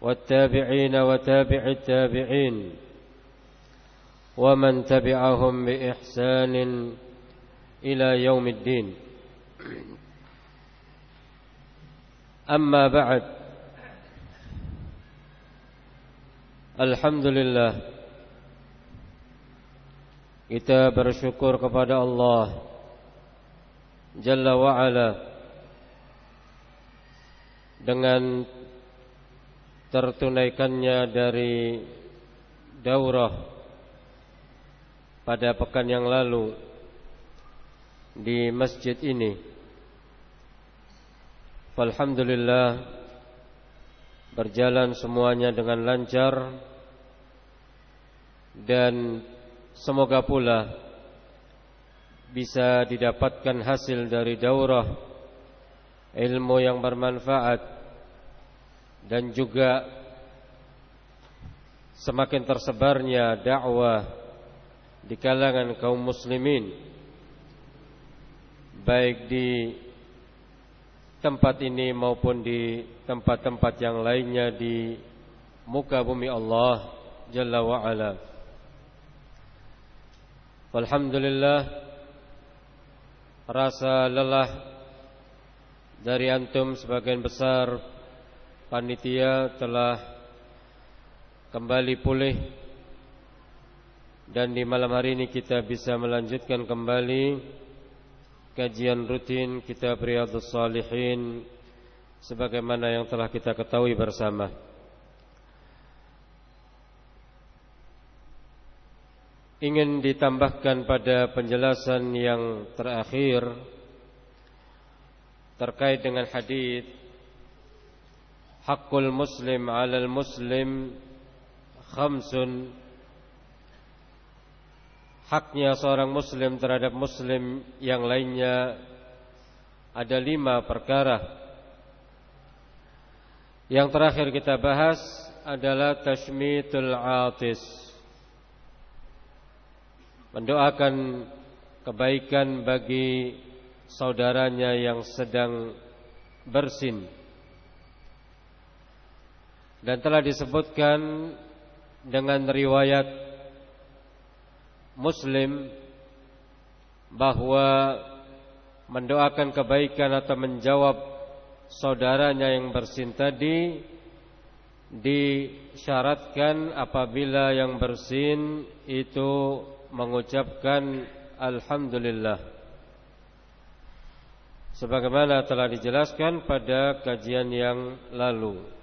والتابعين وتابع التابعين ومن تبعهم بإحسان إلى يوم الدين. أما بعد الحمد لله kita bersyukur kepada Allah Jalla wa'ala dengan tertunaikannya dari daurah pada pekan yang lalu di masjid ini. Alhamdulillah berjalan semuanya dengan lancar dan semoga pula bisa didapatkan hasil dari daurah ilmu yang bermanfaat dan juga semakin tersebarnya dakwah di kalangan kaum muslimin baik di tempat ini maupun di tempat-tempat yang lainnya di muka bumi Allah Jalla wa ala. Alhamdulillah rasa lelah dari antum sebagian besar panitia telah kembali pulih dan di malam hari ini kita bisa melanjutkan kembali kajian rutin kitab Riyadhus Shalihin sebagaimana yang telah kita ketahui bersama. Ingin ditambahkan pada penjelasan yang terakhir terkait dengan hadis Hakul muslim alal muslim Khamsun. Haknya seorang muslim terhadap muslim yang lainnya Ada lima perkara. Yang terakhir kita bahas adalah Tashmitul atis. Mendoakan kebaikan bagi saudaranya yang sedang bersin dan telah disebutkan dengan riwayat Muslim bahwa mendoakan kebaikan atau menjawab saudaranya yang bersin tadi disyaratkan apabila yang bersin itu mengucapkan alhamdulillah sebagaimana telah dijelaskan pada kajian yang lalu.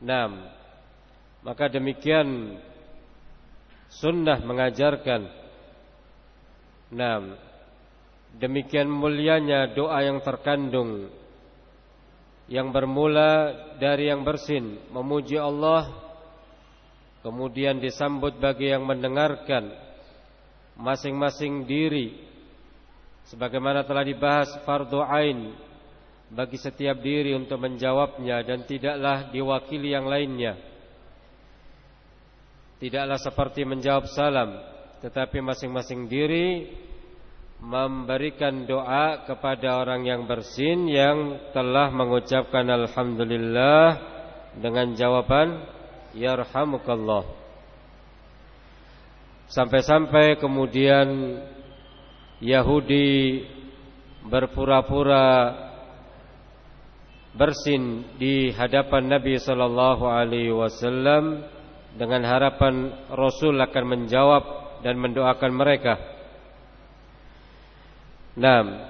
6. Maka demikian sunnah mengajarkan 6. Demikian mulianya doa yang terkandung yang bermula dari yang bersin memuji Allah kemudian disambut bagi yang mendengarkan masing-masing diri sebagaimana telah dibahas fardu ain bagi setiap diri untuk menjawabnya dan tidaklah diwakili yang lainnya. Tidaklah seperti menjawab salam, tetapi masing-masing diri memberikan doa kepada orang yang bersin yang telah mengucapkan alhamdulillah dengan jawaban yarhamukallah. Sampai-sampai kemudian Yahudi berpura-pura bersin di hadapan Nabi sallallahu alaihi wasallam dengan harapan Rasul akan menjawab dan mendoakan mereka. Naam.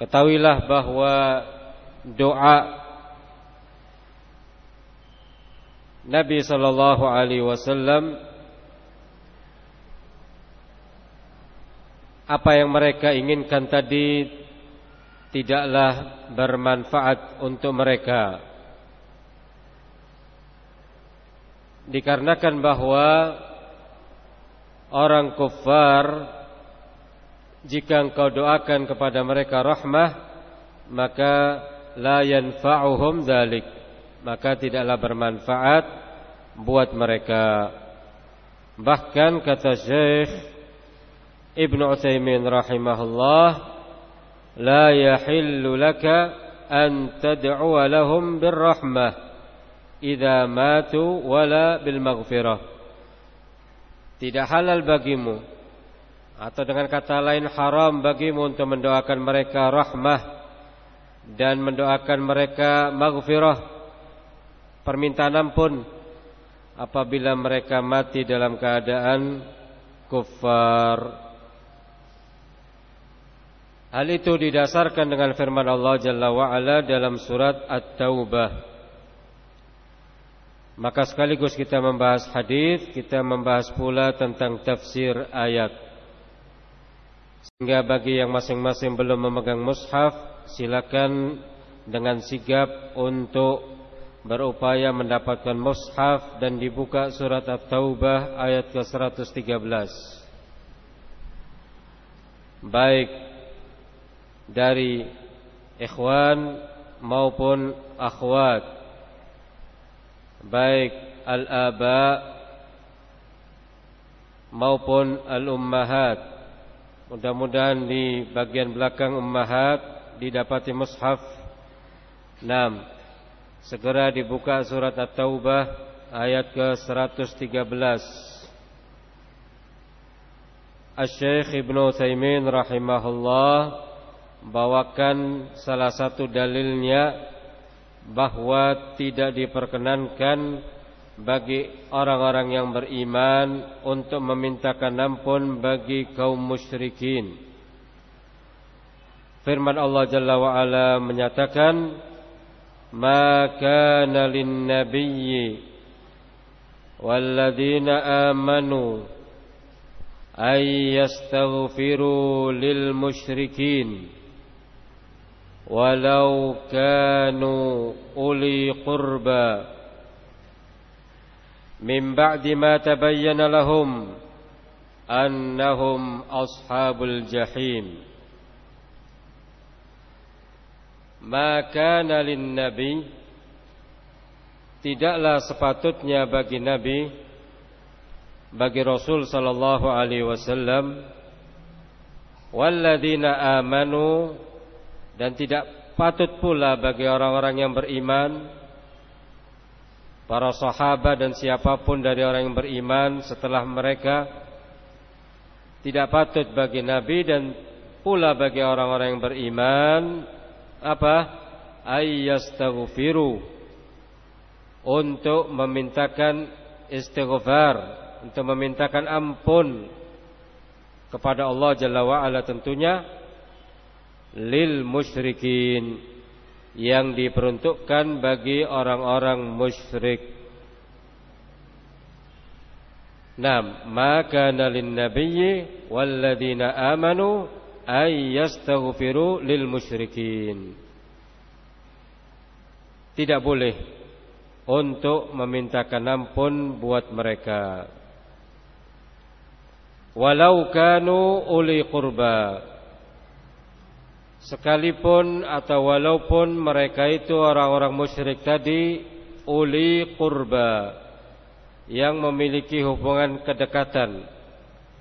Ketahuilah bahwa doa Nabi sallallahu alaihi wasallam apa yang mereka inginkan tadi tidaklah bermanfaat untuk mereka. Dikarenakan bahwa orang kufar jika engkau doakan kepada mereka rahmah maka la yanfa'uhum dzalik maka tidaklah bermanfaat buat mereka bahkan kata Syekh Ibnu Utsaimin rahimahullah yahillu laka an tad'u lahum birrahmah idza matu wala bil maghfirah tidak halal bagimu atau dengan kata lain haram bagimu untuk mendoakan mereka rahmah dan mendoakan mereka maghfirah permintaan ampun apabila mereka mati dalam keadaan kufar. Hal itu didasarkan dengan firman Allah Jalla wa'ala dalam surat At-Taubah. Maka sekaligus kita membahas hadis, kita membahas pula tentang tafsir ayat. Sehingga bagi yang masing-masing belum memegang mushaf Silakan dengan sigap untuk berupaya mendapatkan mushaf Dan dibuka surat At-Taubah ayat ke-113 Baik dari ikhwan maupun akhwat Baik al-aba maupun al-ummahat Mudah-mudahan di bagian belakang ummahat didapati mushaf 6. Segera dibuka surat At-Taubah ayat ke-113. Asy-Syaikh Ibnu Utsaimin rahimahullah bawakan salah satu dalilnya bahwa tidak diperkenankan bagi orang-orang yang beriman untuk memintakan ampun bagi kaum musyrikin. Firman Allah Jalla wa Ala menyatakan, "Ma kana lin-nabiyyi walladzina amanu ay yastaghfiru lil musyrikin walau kanu uli qurba." من بعد ما تبين لهم أنهم أصحاب الجحيم ما كان للنبي tidaklah sepatutnya bagi Nabi bagi Rasul sallallahu alaihi wasallam walladzina amanu dan tidak patut pula bagi orang-orang yang beriman para sahabat dan siapa pun dari orang yang beriman setelah mereka tidak patut bagi Nabi dan pula bagi orang-orang yang beriman apa? Ayyastaghfiru. Untuk memintakan istighfar untuk memintakan ampun kepada Allah Jalla wa ala tentunya lil musyrikin yang diperuntukkan bagi orang-orang musyrik. Nam, maka nalin nabiyyi walladzina amanu ay yastaghfiru lil musyrikin. Tidak boleh untuk memintakan ampun buat mereka. Walau kanu uli qurba Sekalipun atau walaupun mereka itu orang-orang musyrik tadi uli kurba yang memiliki hubungan kedekatan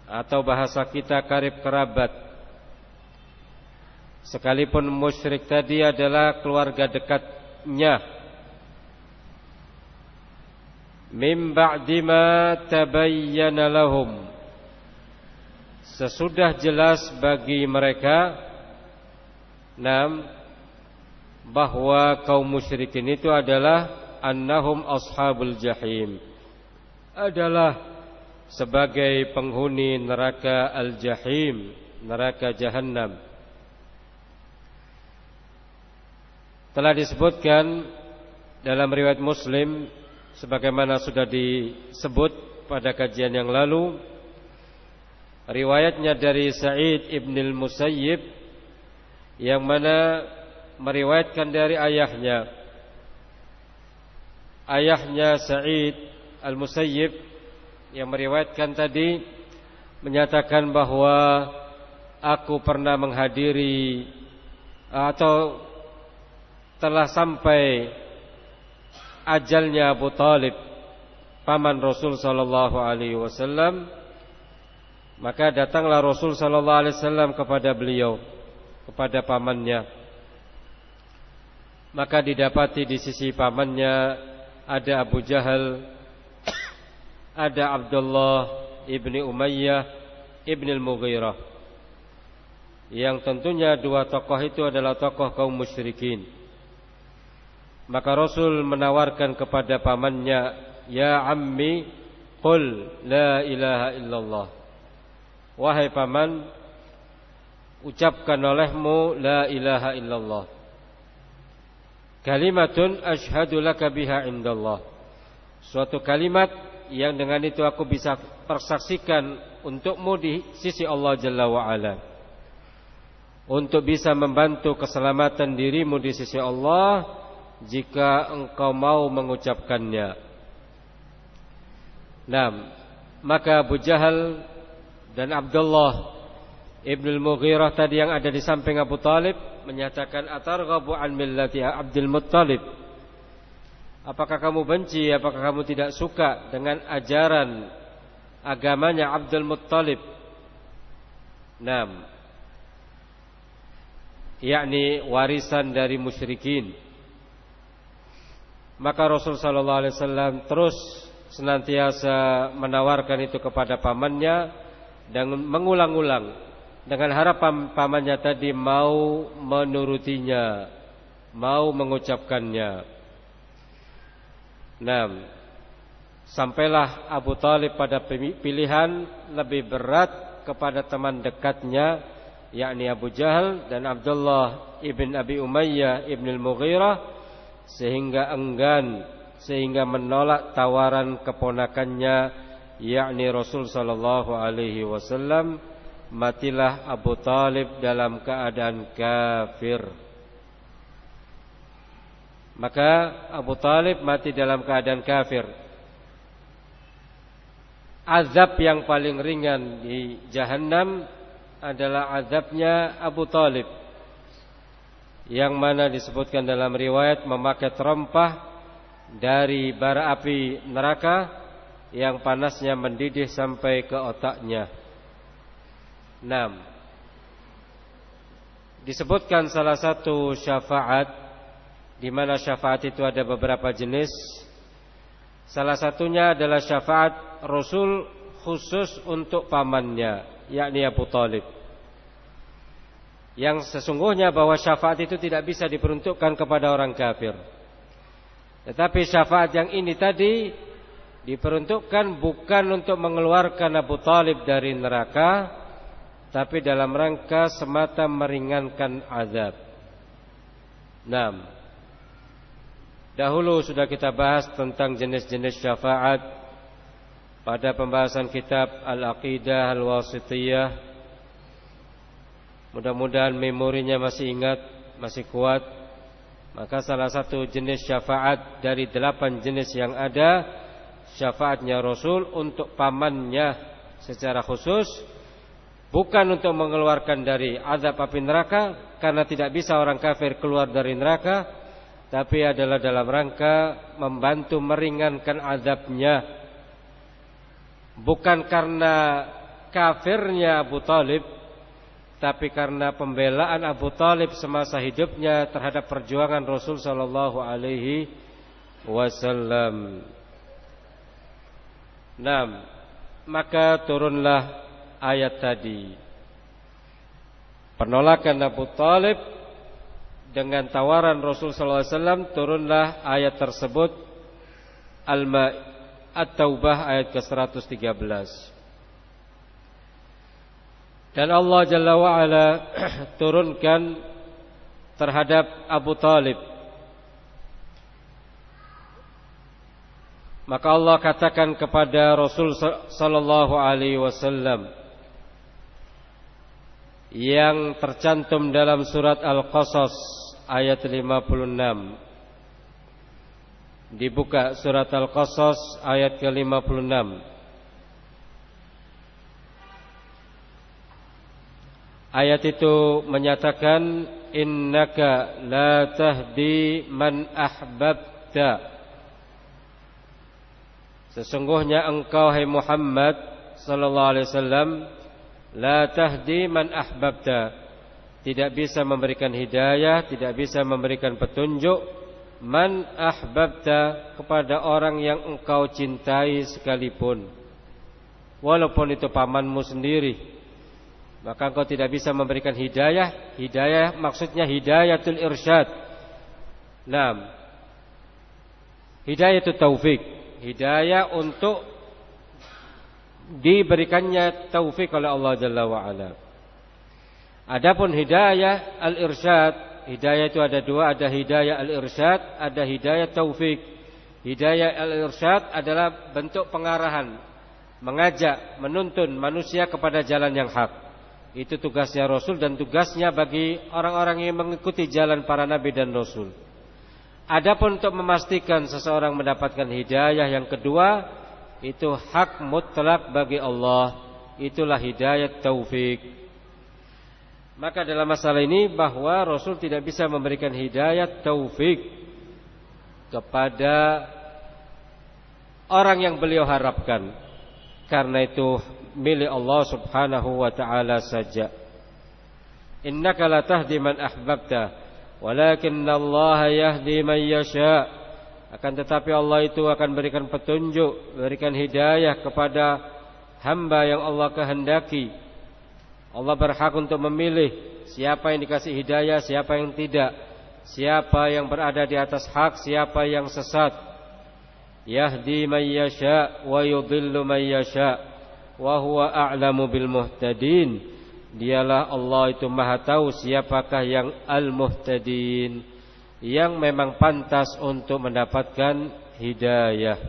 atau bahasa kita karib kerabat. Sekalipun musyrik tadi adalah keluarga dekatnya. Mim ba'di ma tabayyana lahum. Sesudah jelas bagi mereka Nam bahwa kaum musyrikin itu adalah annahum ashabul jahim adalah sebagai penghuni neraka al-jahim, neraka jahanam. Telah disebutkan dalam riwayat Muslim sebagaimana sudah disebut pada kajian yang lalu riwayatnya dari Sa'id ibn al-Musayyib yang mana meriwayatkan dari ayahnya. Ayahnya Sa'id al-Musayyib yang meriwayatkan tadi menyatakan bahwa aku pernah menghadiri atau telah sampai ajalnya Abu Talib paman Rasul sallallahu alaihi wasallam. Maka datanglah Rasul sallallahu alaihi wasallam kepada beliau kepada pamannya. Maka didapati di sisi pamannya ada Abu Jahal ada Abdullah ibni Umayyah ibni Al-Mughirah. Yang tentunya dua tokoh itu adalah tokoh kaum musyrikin. Maka Rasul menawarkan kepada pamannya, "Ya ammi, qul la ilaha illallah." Wahai paman, ucapkan olehmu la ilaha illallah. Kalimatun ashhadu laka biha indallah. Suatu kalimat yang dengan itu aku bisa persaksikan untukmu di sisi Allah Jalla wa. Untuk bisa membantu keselamatan dirimu di sisi Allah jika engkau mau mengucapkannya. Nah, maka Abu Jahal dan Abdullah Ibn Mughirah tadi yang ada di samping Abu Talib menyatakan atarghabu an millati Abdul Muttalib. Apakah kamu benci, apakah kamu tidak suka dengan ajaran agamanya Abdul Muttalib? Nam. Yakni warisan dari musyrikin. Maka Rasul sallallahu alaihi wasallam terus senantiasa menawarkan itu kepada pamannya dan mengulang-ulang dengan harapan pamannya tadi mau menurutinya, mau mengucapkannya. Nah, sampailah Abu Talib pada pilihan lebih berat kepada teman dekatnya yakni Abu Jahal dan Abdullah ibn Abi Umayyah ibn al-Mughirah sehingga enggan sehingga menolak tawaran keponakannya yakni Rasul sallallahu alaihi wasallam matilah Abu Talib dalam keadaan kafir. Maka Abu Talib mati dalam keadaan kafir. Azab yang paling ringan di jahanam adalah azabnya Abu Talib. Yang mana disebutkan dalam riwayat memakai terompah dari bara api neraka yang panasnya mendidih sampai ke otaknya. 6. Disebutkan salah satu syafaat di mana syafaat itu ada beberapa jenis. Salah satunya adalah syafaat Rasul khusus untuk pamannya, yakni Abu Talib yang sesungguhnya bahwa syafaat itu tidak bisa diperuntukkan kepada orang kafir. Tetapi syafaat yang ini tadi diperuntukkan bukan untuk mengeluarkan Abu Talib dari neraka, tapi dalam rangka semata meringankan azab. 6. Dahulu sudah kita bahas tentang jenis-jenis syafaat pada pembahasan kitab Al-Aqidah Al-Wasitiyah Mudah-mudahan memorinya masih ingat, masih kuat. Maka salah satu jenis syafaat dari delapan jenis yang ada syafaatnya Rasul untuk pamannya secara khusus bukan untuk mengeluarkan dari azab api neraka karena tidak bisa orang kafir keluar dari neraka tapi adalah dalam rangka membantu meringankan azabnya bukan karena kafirnya Abu Talib tapi karena pembelaan Abu Talib semasa hidupnya terhadap perjuangan Rasul Sallallahu Alaihi Wasallam. Nah, maka turunlah ayat tadi. Penolakan Abu Talib dengan tawaran Rasul Sallallahu Alaihi Wasallam turunlah ayat tersebut Al-Ma At-Taubah ayat ke-113. Dan Allah Jalla wa'ala turunkan terhadap Abu Talib Maka Allah katakan kepada Rasul sallallahu alaihi wasallam yang tercantum dalam surat Al-Qasas ayat 56 Dibuka surat Al-Qasas ayat ke-56. Ayat itu menyatakan innaka la tahdi man ahbabta. Sesungguhnya engkau hai Muhammad sallallahu alaihi wasallam la tahdi man ahbabta. Tidak bisa memberikan hidayah, tidak bisa memberikan petunjuk. Man ahbabta kepada orang yang engkau cintai sekalipun. Walaupun itu pamanmu sendiri. Maka engkau tidak bisa memberikan hidayah. Hidayah maksudnya hidayatul irsyad. Naam. Hidayah itu taufik. Hidayah untuk Diberikannya taufik oleh Allah Jalla wa'ala Adapun hidayah al-irsyad Hidayah itu ada dua, ada hidayah al-irsyad, ada hidayah taufik. Hidayah al-irsyad adalah bentuk pengarahan, mengajak, menuntun manusia kepada jalan yang hak. Itu tugasnya Rasul dan tugasnya bagi orang-orang yang mengikuti jalan para nabi dan Rasul. Adapun untuk memastikan seseorang mendapatkan hidayah yang kedua, itu hak mutlak bagi Allah. Itulah hidayah taufik. Maka dalam masalah ini bahwa Rasul tidak bisa memberikan hidayah taufik kepada orang yang beliau harapkan. Karena itu milik Allah Subhanahu wa taala saja. Innaka la tahdi man ahbabta, walakin Allah yahdi man yasha. Akan tetapi Allah itu akan berikan petunjuk, berikan hidayah kepada hamba yang Allah kehendaki. Allah berhak untuk memilih siapa yang dikasih hidayah, siapa yang tidak, siapa yang berada di atas hak, siapa yang sesat. Yahdi man yasha wa yudhillu man yasha wa a'lamu bil muhtadin. Dialah Allah itu Maha tahu siapakah yang al-muhtadin yang memang pantas untuk mendapatkan hidayah.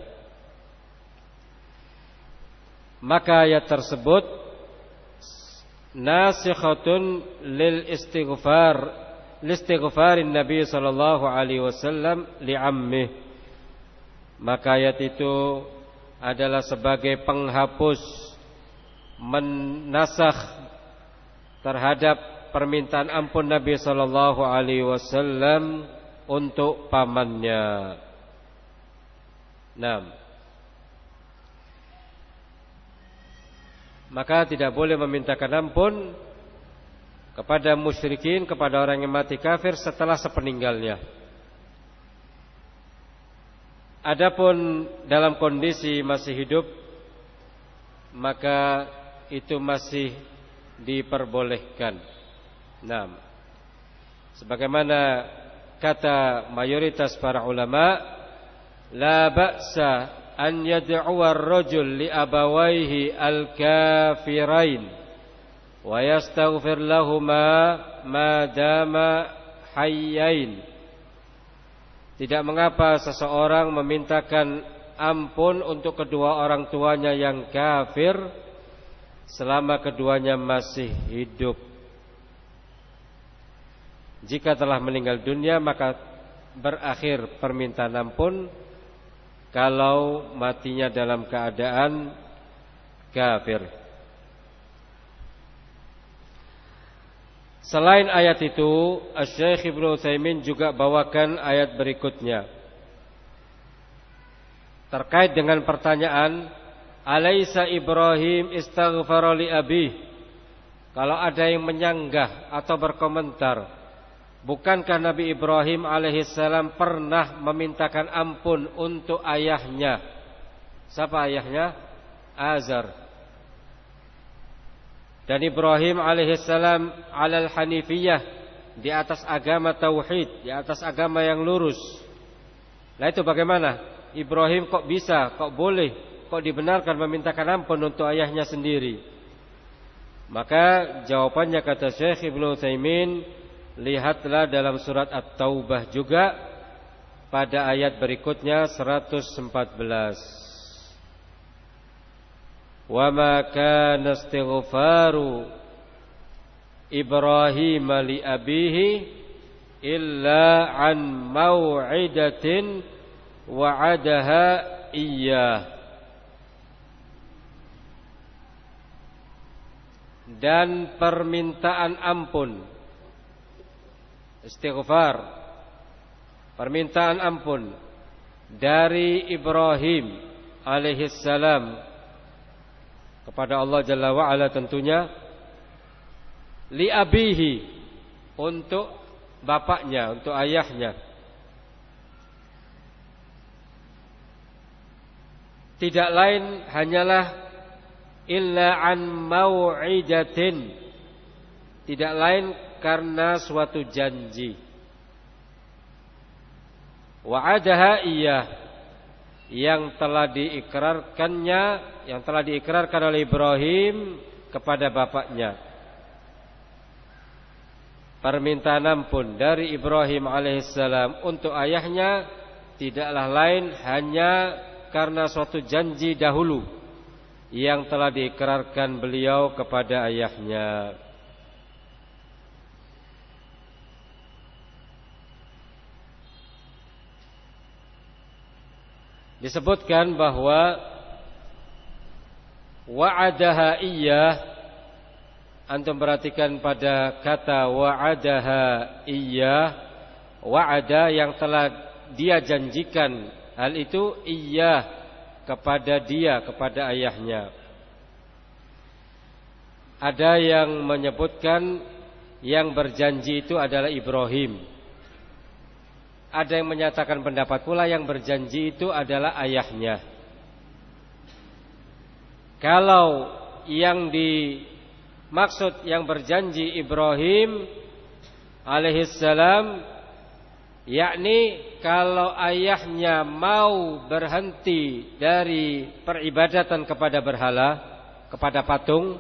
Maka ayat tersebut nasikhatun lil istighfar listighfarin Nabi sallallahu alaihi wasallam li'ammih maka ayat itu adalah sebagai penghapus menasakh terhadap permintaan ampun Nabi sallallahu alaihi wasallam untuk pamannya. Naam. maka tidak boleh memintakan ampun kepada musyrikin kepada orang yang mati kafir setelah sepeninggalnya. Adapun dalam kondisi masih hidup maka itu masih diperbolehkan. Nah, sebagaimana kata mayoritas para ulama, la ba'sa an yad'u ar-rajul li abawayhi al-kafirain wa yastaghfir lahumā ma dama hayyain Tidak mengapa seseorang memintakan ampun untuk kedua orang tuanya yang kafir selama keduanya masih hidup. Jika telah meninggal dunia maka berakhir permintaan ampun kalau matinya dalam keadaan kafir. Selain ayat itu, Syekh Ibnu Utsaimin juga bawakan ayat berikutnya. Terkait dengan pertanyaan, Alaisa Ibrahim istaghfara li abi? Kalau ada yang menyanggah atau berkomentar, Bukankah Nabi Ibrahim alaihissalam pernah memintakan ampun untuk ayahnya? Siapa ayahnya? Azar. Dan Ibrahim alaihissalam alal hanifiyah di atas agama tauhid, di atas agama yang lurus. Nah itu bagaimana? Ibrahim kok bisa, kok boleh, kok dibenarkan memintakan ampun untuk ayahnya sendiri? Maka jawabannya kata Syekh Ibnu Utsaimin, Lihatlah dalam surat At-Taubah juga pada ayat berikutnya 114. Wa ma kana istighfaru Ibrahim li abihi illa an mau'idatin wa'adaha iyyah. dan permintaan ampun istighfar permintaan ampun dari Ibrahim alaihissalam kepada Allah Jalla wa'ala tentunya li abihi untuk bapaknya, untuk ayahnya. Tidak lain hanyalah illa an mau'idatin. Tidak lain karena suatu janji. Wa'adaha iya yang telah diikrarkannya yang telah diikrarkan oleh Ibrahim kepada bapaknya permintaan ampun dari Ibrahim alaihissalam untuk ayahnya tidaklah lain hanya karena suatu janji dahulu yang telah diikrarkan beliau kepada ayahnya disebutkan bahwa wa'adaha iya antum perhatikan pada kata wa'adaha iya wa'ada yang telah dia janjikan. Hal itu iya kepada dia kepada ayahnya. Ada yang menyebutkan yang berjanji itu adalah Ibrahim ada yang menyatakan pendapat pula yang berjanji itu adalah ayahnya. Kalau yang dimaksud yang berjanji Ibrahim alaihissalam yakni kalau ayahnya mau berhenti dari peribadatan kepada berhala kepada patung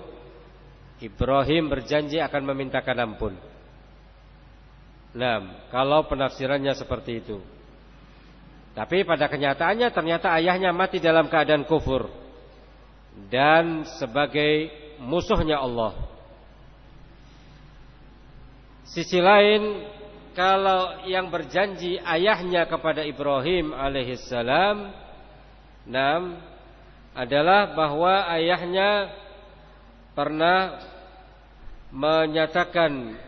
Ibrahim berjanji akan memintakan ampun. Nah, kalau penafsirannya seperti itu. Tapi pada kenyataannya ternyata ayahnya mati dalam keadaan kufur dan sebagai musuhnya Allah. Sisi lain, kalau yang berjanji ayahnya kepada Ibrahim alaihissalam, nam adalah bahwa ayahnya pernah menyatakan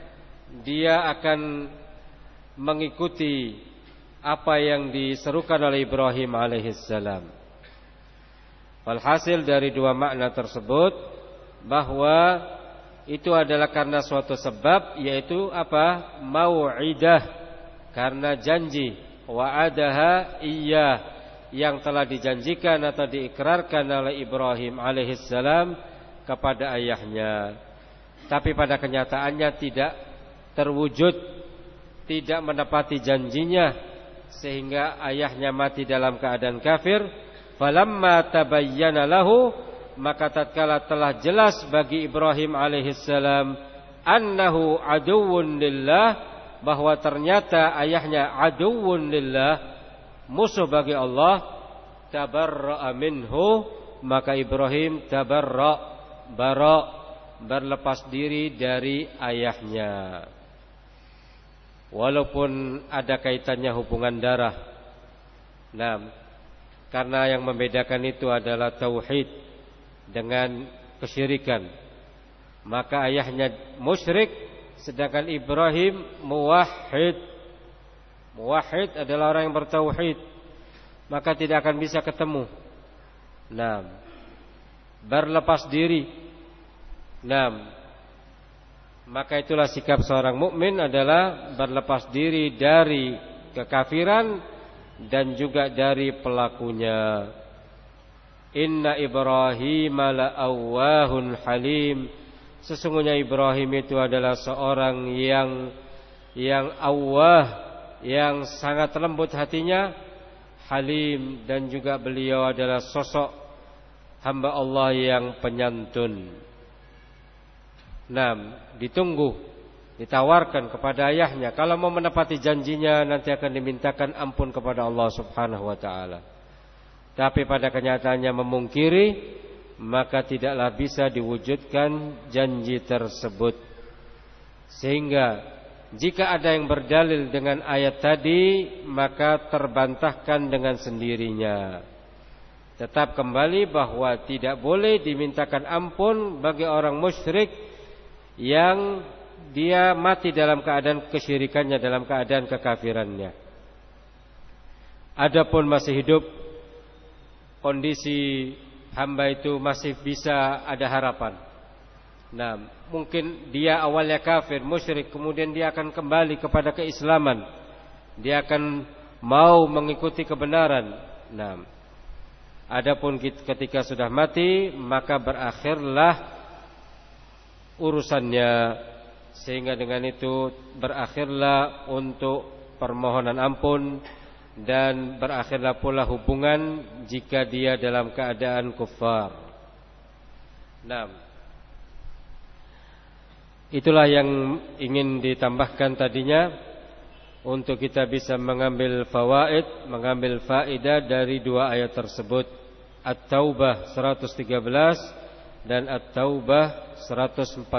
dia akan mengikuti apa yang diserukan oleh Ibrahim alaihissalam. Walhasil dari dua makna tersebut bahwa itu adalah karena suatu sebab yaitu apa? Mau'idah karena janji wa'adaha iya yang telah dijanjikan atau diikrarkan oleh Ibrahim alaihissalam kepada ayahnya. Tapi pada kenyataannya tidak terwujud tidak menepati janjinya sehingga ayahnya mati dalam keadaan kafir falamma tabayyana lahu maka tatkala telah jelas bagi Ibrahim alaihissalam annahu aduwwun lillah bahwa ternyata ayahnya aduwwun lillah musuh bagi Allah tabarra'a minhu maka Ibrahim tabarra bara berlepas diri dari ayahnya walaupun ada kaitannya hubungan darah. Nah, karena yang membedakan itu adalah tauhid dengan kesyirikan. Maka ayahnya musyrik sedangkan Ibrahim muwahhid. Muwahhid adalah orang yang bertauhid. Maka tidak akan bisa ketemu. Nah, berlepas diri. Nah, maka itulah sikap seorang mukmin adalah berlepas diri dari kekafiran dan juga dari pelakunya. Inna Ibrahim la'awwahun halim. Sesungguhnya Ibrahim itu adalah seorang yang yang awah, yang sangat lembut hatinya, halim dan juga beliau adalah sosok hamba Allah yang penyantun. Nah, ditunggu, ditawarkan kepada ayahnya kalau mau menepati janjinya nanti akan dimintakan ampun kepada Allah Subhanahu wa taala. Tapi pada kenyataannya memungkiri maka tidaklah bisa diwujudkan janji tersebut. Sehingga jika ada yang berdalil dengan ayat tadi Maka terbantahkan dengan sendirinya Tetap kembali bahwa tidak boleh dimintakan ampun Bagi orang musyrik Yang dia mati dalam keadaan kesyirikannya Dalam keadaan kekafirannya Adapun masih hidup Kondisi hamba itu masih bisa ada harapan Nah, mungkin dia awalnya kafir, musyrik, kemudian dia akan kembali kepada keislaman. Dia akan mau mengikuti kebenaran. Nah, adapun ketika sudah mati, maka berakhirlah urusannya sehingga dengan itu berakhirlah untuk permohonan ampun dan berakhirlah pula hubungan jika dia dalam keadaan kufar. Nah, Itulah yang ingin ditambahkan tadinya untuk kita bisa mengambil fawaid, mengambil faedah dari dua ayat tersebut. At-Taubah 113 dan At-Taubah 114.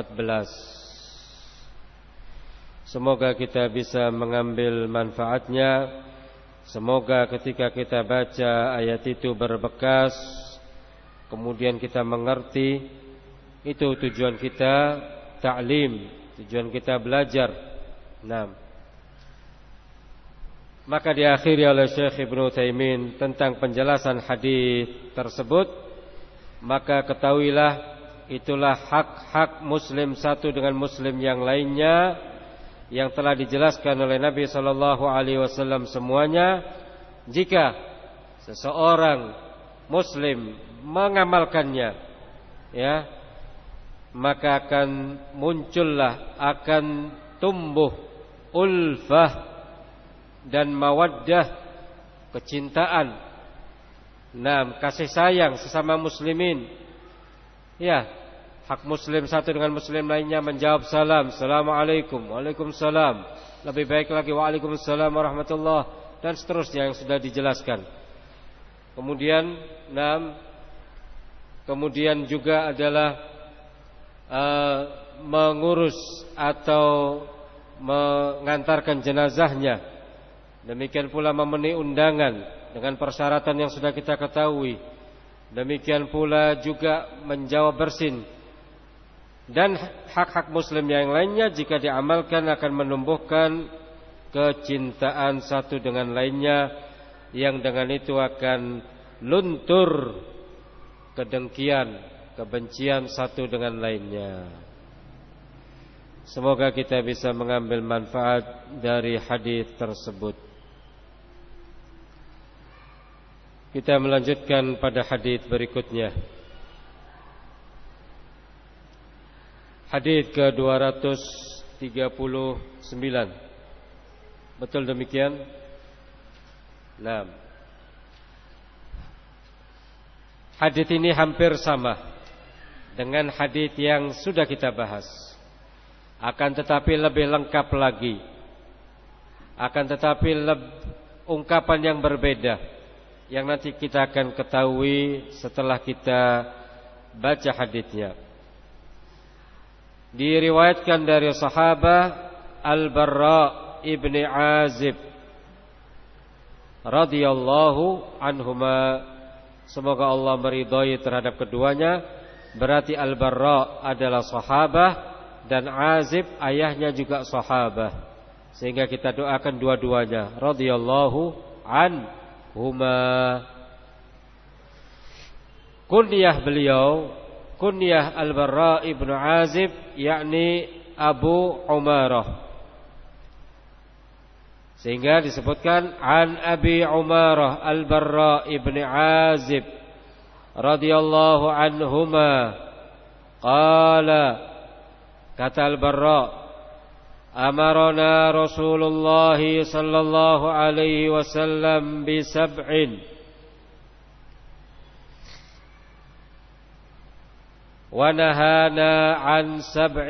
Semoga kita bisa mengambil manfaatnya. Semoga ketika kita baca ayat itu berbekas, kemudian kita mengerti itu tujuan kita ta'lim, tujuan kita belajar. Nah, maka diakhiri oleh Syekh Ibnu Taimin tentang penjelasan hadis tersebut, maka ketahuilah itulah hak-hak muslim satu dengan muslim yang lainnya yang telah dijelaskan oleh Nabi sallallahu alaihi wasallam semuanya. Jika seseorang muslim mengamalkannya ya maka akan muncullah akan tumbuh ulfah dan mawaddah kecintaan nah kasih sayang sesama muslimin. Ya hak muslim satu dengan muslim lainnya menjawab salam. Assalamualaikum. Waalaikumsalam. Lebih baik lagi waalaikumsalam warahmatullah dan seterusnya yang sudah dijelaskan. Kemudian enam kemudian juga adalah uh, mengurus atau mengantarkan jenazahnya. Demikian pula memenuhi undangan dengan persyaratan yang sudah kita ketahui. Demikian pula juga menjawab bersin dan hak-hak muslim yang lainnya jika diamalkan akan menumbuhkan kecintaan satu dengan lainnya yang dengan itu akan luntur kedengkian kebencian satu dengan lainnya. Semoga kita bisa mengambil manfaat dari hadis tersebut. Kita melanjutkan pada hadis berikutnya. Hadis ke-239. Betul demikian? Nah. Hadis ini hampir sama dengan hadis yang sudah kita bahas. Akan tetapi lebih lengkap lagi. Akan tetapi ungkapan yang berbeda yang nanti kita akan ketahui setelah kita baca hadisnya. Diriwayatkan dari sahabat Al-Barra ibni Azib radhiyallahu anhuma semoga Allah meridhai terhadap keduanya Berarti Al-Barra adalah sahabah dan Azib ayahnya juga sahabah. Sehingga kita doakan dua-duanya radhiyallahu an huma. Kunyah beliau, kunyah Al-Barra ibnu Azib yakni Abu Umarah. Sehingga disebutkan an Abi Umarah Al-Barra ibni Azib radhiyallahu anhuma qala kata al-barra أمرنا رسول الله صلى الله عليه وسلم بسبع ونهانا عن سبع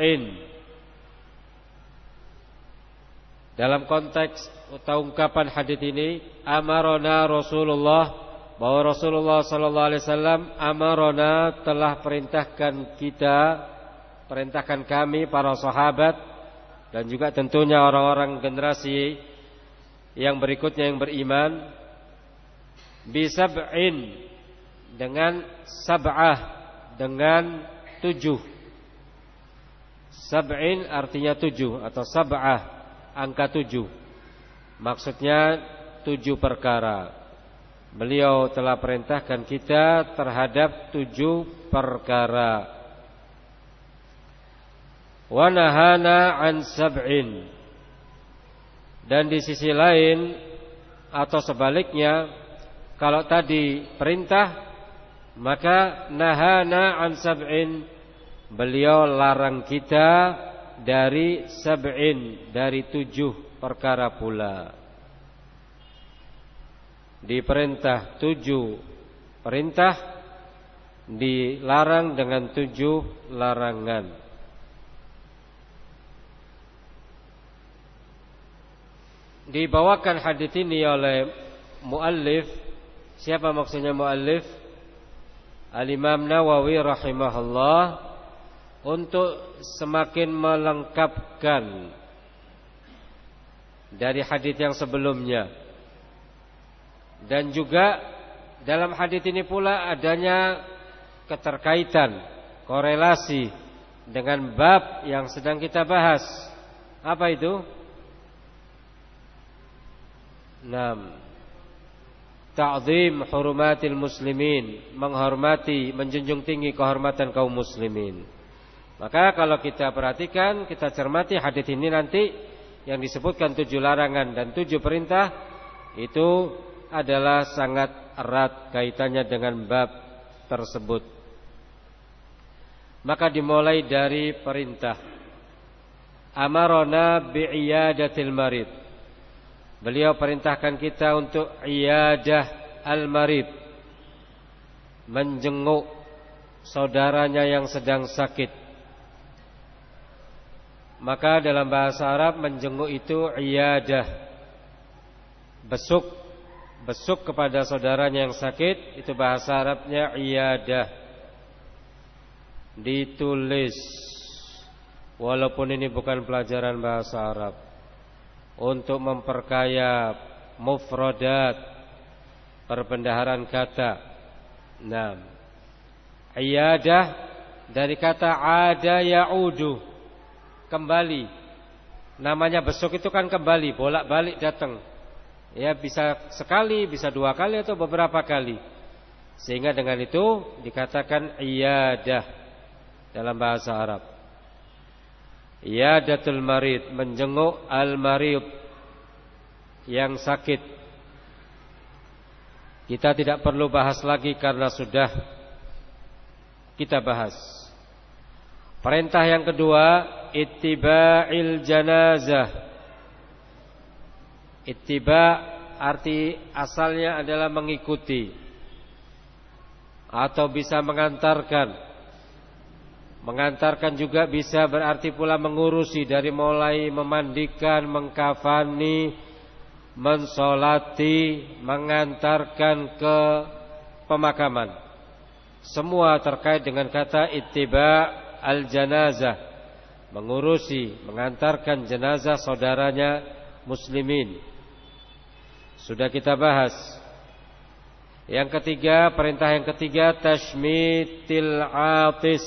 Dalam konteks atau ungkapan hadis ini amarona Rasulullah bahwa Rasulullah sallallahu alaihi wasallam amarona telah perintahkan kita perintahkan kami para sahabat dan juga tentunya orang-orang generasi yang berikutnya yang beriman bisab'in dengan sab'ah dengan tujuh. Sab'in artinya tujuh atau sab'ah angka tujuh. Maksudnya tujuh perkara. Beliau telah perintahkan kita terhadap tujuh perkara Wanahana an sab'in Dan di sisi lain Atau sebaliknya Kalau tadi perintah Maka nahana an sab'in Beliau larang kita dari sab'in dari tujuh perkara pula. Diperintah tujuh perintah dilarang dengan tujuh larangan. Dibawakan hadis ini oleh muallif siapa maksudnya muallif Al-Imam Nawawi rahimahullah untuk semakin melengkapkan dari hadis yang sebelumnya. Dan juga dalam hadis ini pula adanya keterkaitan, korelasi dengan bab yang sedang kita bahas. Apa itu? 6. Ta'zim hurumatil muslimin, menghormati, menjunjung tinggi kehormatan kaum muslimin. Maka kalau kita perhatikan, kita cermati hadis ini nanti yang disebutkan tujuh larangan dan tujuh perintah itu adalah sangat erat kaitannya dengan bab tersebut. Maka dimulai dari perintah. Amarona bi'iyadatil marid. Beliau perintahkan kita untuk iyadah al-marid. Menjenguk saudaranya yang sedang sakit maka dalam bahasa Arab menjenguk itu iyadah. Besuk besuk kepada saudaranya yang sakit itu bahasa Arabnya iyadah. Ditulis walaupun ini bukan pelajaran bahasa Arab untuk memperkaya mufradat perbendaharaan kata. Nah, iyadah dari kata ada ya'udu kembali. Namanya besok itu kan kembali, bolak-balik datang. Ya bisa sekali, bisa dua kali atau beberapa kali. Sehingga dengan itu dikatakan iyadah dalam bahasa Arab. Iyadatul marid, menjenguk al-marid yang sakit. Kita tidak perlu bahas lagi karena sudah kita bahas. Perintah yang kedua ittiba'il janazah. Ittiba arti asalnya adalah mengikuti atau bisa mengantarkan. Mengantarkan juga bisa berarti pula mengurusi dari mulai memandikan, mengkafani, mensolati, mengantarkan ke pemakaman. Semua terkait dengan kata ittiba al-janazah mengurusi, mengantarkan jenazah saudaranya muslimin. Sudah kita bahas. Yang ketiga, perintah yang ketiga tashmitil atis.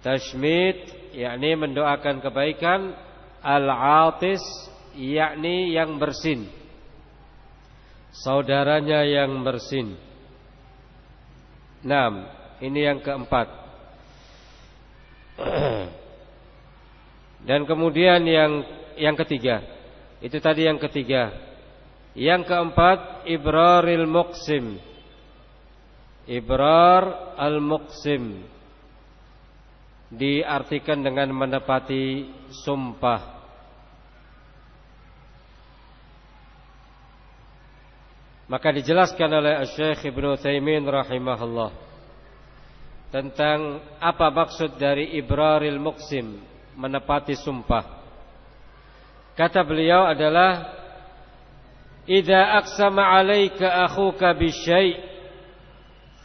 Tashmit yakni mendoakan kebaikan, al-atis yakni yang bersin. Saudaranya yang bersin. Enam, ini yang keempat. Dan kemudian yang yang ketiga, itu tadi yang ketiga. Yang keempat, ibraril muqsim. Ibrar al-muqsim. Diartikan dengan menepati sumpah. Maka dijelaskan oleh Syekh Ibnu Taimin rahimahullah tentang apa maksud dari ibraril muqsim, menepati sumpah. Kata beliau adalah idza aqsama 'alaika akhuka bisyai'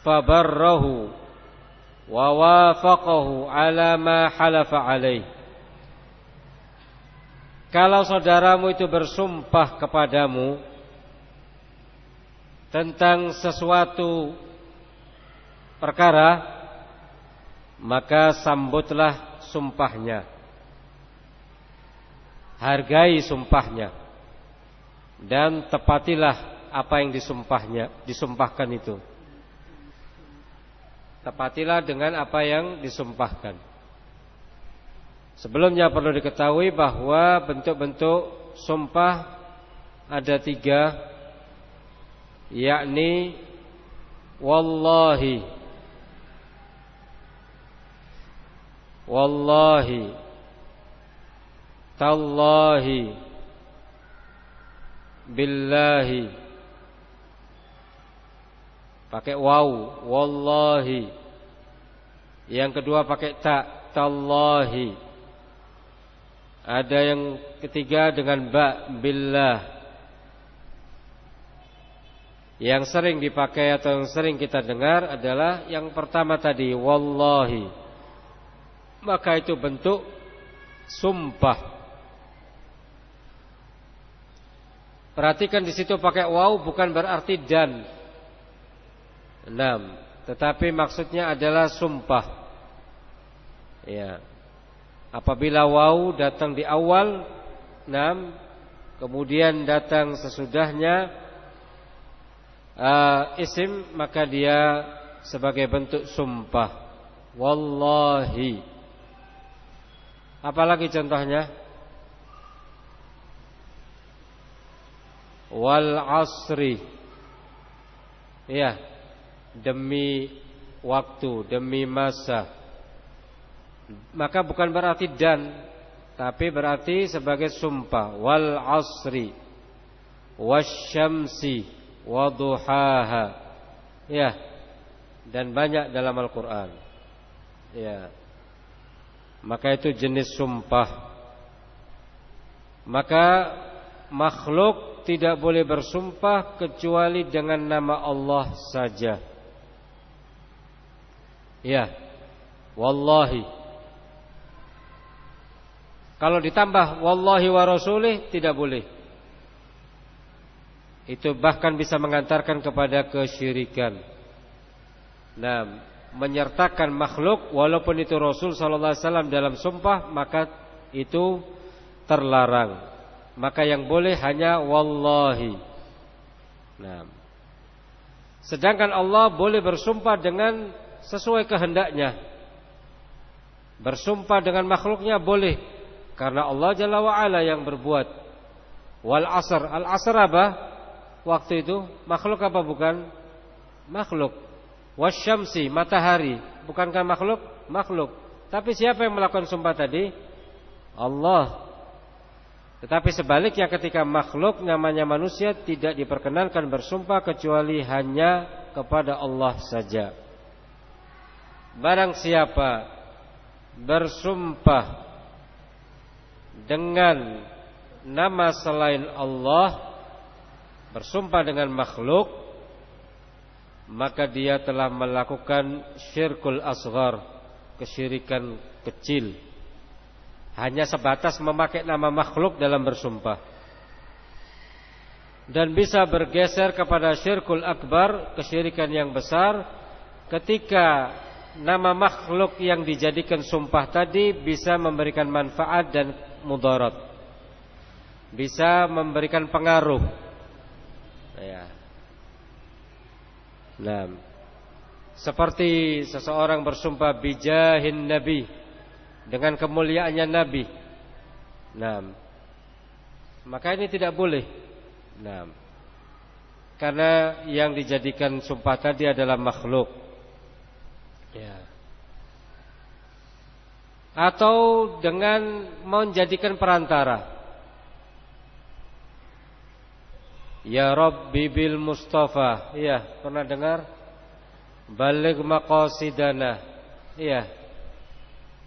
fabarrahu wa 'ala ma halafa 'alaih. Kalau saudaramu itu bersumpah kepadamu tentang sesuatu perkara maka sambutlah sumpahnya. Hargai sumpahnya. Dan tepatilah apa yang disumpahnya disumpahkan itu tepatilah dengan apa yang disumpahkan. Sebelumnya perlu diketahui bahwa bentuk-bentuk sumpah ada tiga yakni wallahi. Wallahi. Tallahi. Billahi pakai waw. Wallahi. Yang kedua pakai ta. Tallahi. Ada yang ketiga dengan ba. Billah. Yang sering dipakai atau yang sering kita dengar adalah yang pertama tadi. Wallahi. Maka itu bentuk sumpah. Perhatikan di situ pakai waw bukan berarti dan. Enam, tetapi maksudnya adalah sumpah. Ya. Apabila waw datang di awal, enam, kemudian datang sesudahnya uh, isim maka dia sebagai bentuk sumpah. Wallahi. Apalagi contohnya? Wal asri. Ya, demi waktu, demi masa. Maka bukan berarti dan, tapi berarti sebagai sumpah. Wal asri. Wasyamsi waduhaha. Ya. Dan banyak dalam Al-Qur'an. Ya. Maka itu jenis sumpah. Maka makhluk tidak boleh bersumpah kecuali dengan nama Allah saja. Ya. Wallahi. Kalau ditambah wallahi wa rasulih tidak boleh. Itu bahkan bisa mengantarkan kepada kesyirikan. Nah, menyertakan makhluk walaupun itu Rasul sallallahu alaihi wasallam dalam sumpah maka itu terlarang. Maka yang boleh hanya wallahi. Nah. Sedangkan Allah boleh bersumpah dengan sesuai kehendaknya. Bersumpah dengan makhluknya boleh karena Allah Jalla wa ala yang berbuat. Wal asr, al asr apa? waktu itu makhluk apa bukan? Makhluk. Wasyamsi, matahari, bukankah makhluk? Makhluk. Tapi siapa yang melakukan sumpah tadi? Allah. Tetapi sebaliknya ketika makhluk namanya manusia tidak diperkenankan bersumpah kecuali hanya kepada Allah saja. Barang siapa bersumpah dengan nama selain Allah bersumpah dengan makhluk maka dia telah melakukan syirkul asghar kesyirikan kecil. Hanya sebatas memakai nama makhluk dalam bersumpah. Dan bisa bergeser kepada syirkul akbar kesyirikan yang besar ketika nama makhluk yang dijadikan sumpah tadi bisa memberikan manfaat dan mudarat bisa memberikan pengaruh Ya. Nah, seperti seseorang bersumpah bijahin Nabi dengan kemuliaannya Nabi. Nah, maka ini tidak boleh. Nah, karena yang dijadikan sumpah tadi adalah makhluk. Ya. atau dengan menjadikan perantara. Ya Rabbi bil Mustafa. Iya, pernah dengar? Balik maqasidana. Iya.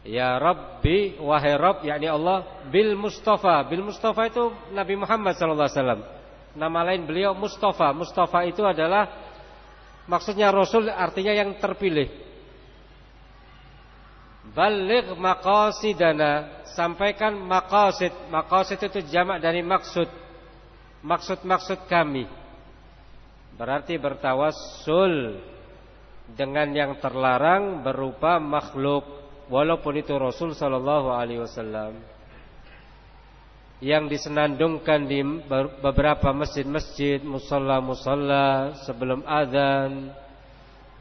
Ya Rabbi wahai Rabb yakni Allah bil Mustafa. Bil Mustafa itu Nabi Muhammad wasallam. Nama lain beliau Mustafa. Mustafa itu adalah maksudnya Rasul artinya yang terpilih. Balik maqasidana, sampaikan maqasid. Maqasid itu jamak dari maksud maksud-maksud kami. Berarti bertawassul dengan yang terlarang berupa makhluk walaupun itu Rasul sallallahu alaihi wasallam yang disenandungkan di beberapa masjid-masjid, musalla-musalla sebelum azan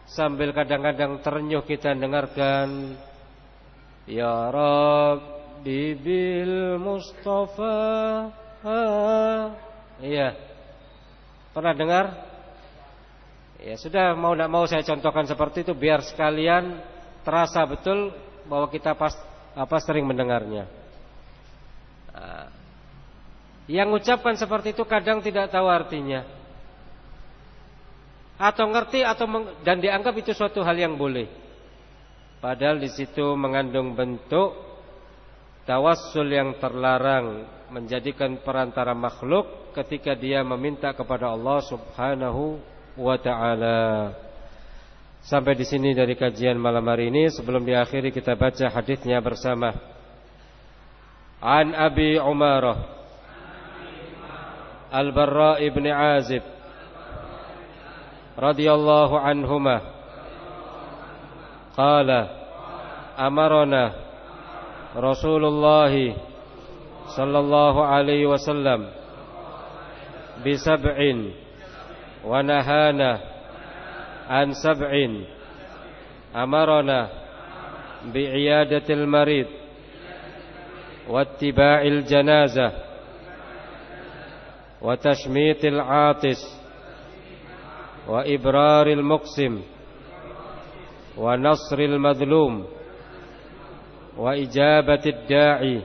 sambil kadang-kadang terenyuh kita dengarkan Ya Rabbi bil Mustafa Iya. Pernah dengar? Ya sudah mau tidak mau saya contohkan seperti itu biar sekalian terasa betul bahwa kita pas apa sering mendengarnya. Yang ucapkan seperti itu kadang tidak tahu artinya. Atau ngerti atau dan dianggap itu suatu hal yang boleh. Padahal di situ mengandung bentuk tawassul yang terlarang menjadikan perantara makhluk ketika dia meminta kepada Allah Subhanahu wa taala. Sampai di sini dari kajian malam hari ini sebelum diakhiri kita baca hadisnya bersama. An Abi Umarah Al-Barra ibn Azib radhiyallahu anhuma qala amarna Rasulullah صلى الله عليه وسلم بسبع ونهانا عن سبع. أمرنا بعيادة المريض واتباع الجنازة وتشميت العاطس وإبرار المقسم. ونصر المظلوم وإجابة الداعي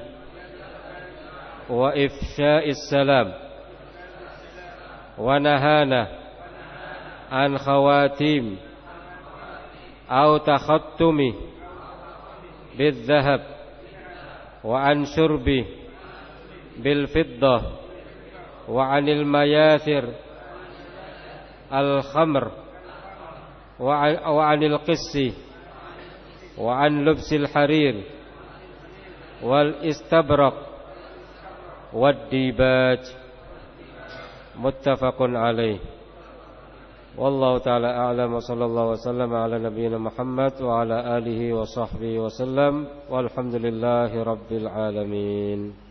وإفشاء السلام ونهانا عن خواتيم أو تختم بالذهب وعن شرب بالفضة وعن المياثر الخمر وعن القس وعن لبس الحرير والاستبرق والديباج متفق عليه. والله تعالى أعلم وصلى الله وسلم على نبينا محمد وعلى آله وصحبه وسلم والحمد لله رب العالمين.